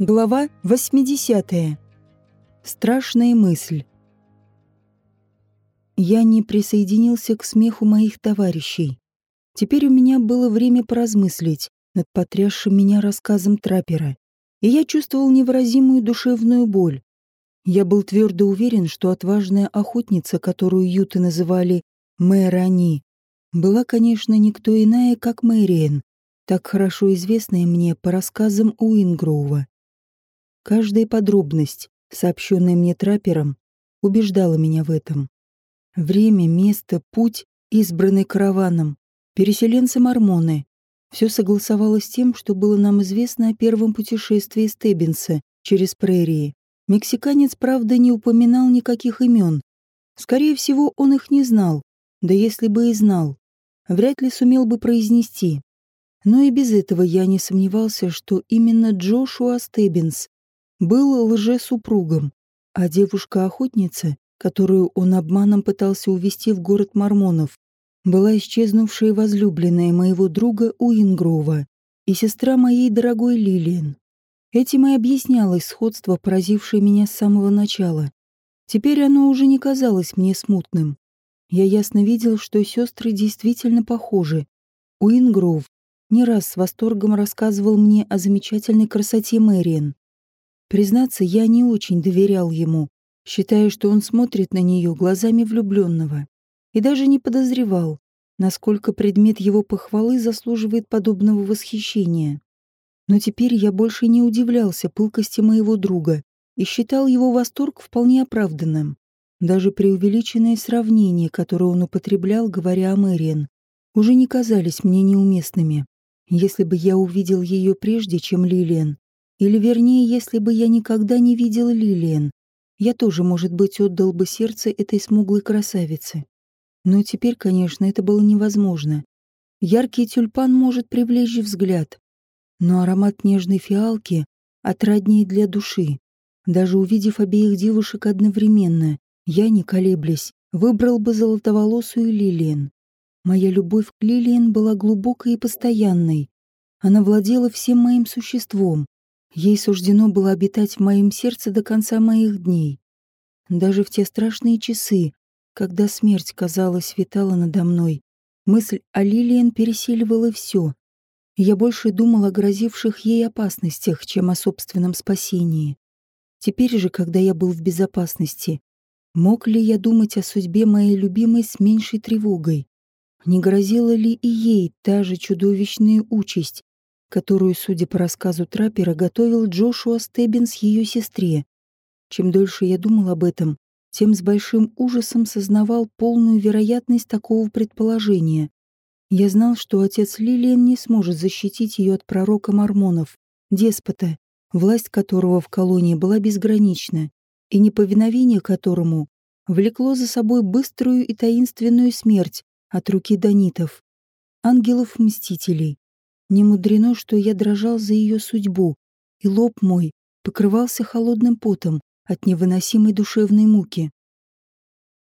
Глава 80. Страшная мысль. Я не присоединился к смеху моих товарищей. Теперь у меня было время поразмыслить над потрясшим меня рассказом траппера, и я чувствовал невыразимую душевную боль. Я был твердо уверен, что отважная охотница, которую юты называли Мэрани, была, конечно, никто иная, как Мэриэн, так хорошо известная мне по рассказам Уингроува. Каждая подробность, сообщенная мне траппером, убеждала меня в этом. Время, место, путь, избранный караваном, переселенцы Мормоны — все согласовалось с тем, что было нам известно о первом путешествии Стеббинса через прерии. Мексиканец, правда, не упоминал никаких имен. Скорее всего, он их не знал, да если бы и знал, вряд ли сумел бы произнести. Но и без этого я не сомневался, что именно Джошуа Стеббинс был лжесупругом, а девушка-охотница, которую он обманом пытался увезти в город Мормонов, была исчезнувшая возлюбленная моего друга Уингрова и сестра моей дорогой Лилиан. Этим и объяснялось сходство, поразившее меня с самого начала. Теперь оно уже не казалось мне смутным. Я ясно видел, что сестры действительно похожи. Уингров не раз с восторгом рассказывал мне о замечательной красоте Мэриэн. Признаться, я не очень доверял ему, считая, что он смотрит на нее глазами влюбленного. И даже не подозревал, насколько предмет его похвалы заслуживает подобного восхищения. Но теперь я больше не удивлялся пылкости моего друга и считал его восторг вполне оправданным. Даже преувеличенные сравнения, которые он употреблял, говоря о Мэриан, уже не казались мне неуместными. Если бы я увидел ее прежде, чем Лилиан, или вернее, если бы я никогда не видел Лилиан, я тоже, может быть, отдал бы сердце этой смуглой красавице. Но теперь, конечно, это было невозможно. Яркий тюльпан может привлечь взгляд, но аромат нежной фиалки отраднее для души. Даже увидев обеих девушек одновременно, я, не колеблясь, выбрал бы золотоволосую Лилиан. Моя любовь к Лилиан была глубокой и постоянной. Она владела всем моим существом, Ей суждено было обитать в моем сердце до конца моих дней. Даже в те страшные часы, когда смерть, казалось, витала надо мной, мысль о Лилиан пересиливала все. Я больше думал о грозивших ей опасностях, чем о собственном спасении. Теперь же, когда я был в безопасности, мог ли я думать о судьбе моей любимой с меньшей тревогой? Не грозила ли и ей та же чудовищная участь, которую, судя по рассказу траппера, готовил Джошуа Стеббинс ее сестре. Чем дольше я думал об этом, тем с большим ужасом сознавал полную вероятность такого предположения. Я знал, что отец Лилиан не сможет защитить ее от пророка Мормонов, деспота, власть которого в колонии была безгранична, и неповиновение которому влекло за собой быструю и таинственную смерть от руки донитов, ангелов-мстителей. Не мудрено, что я дрожал за ее судьбу, и лоб мой покрывался холодным потом от невыносимой душевной муки.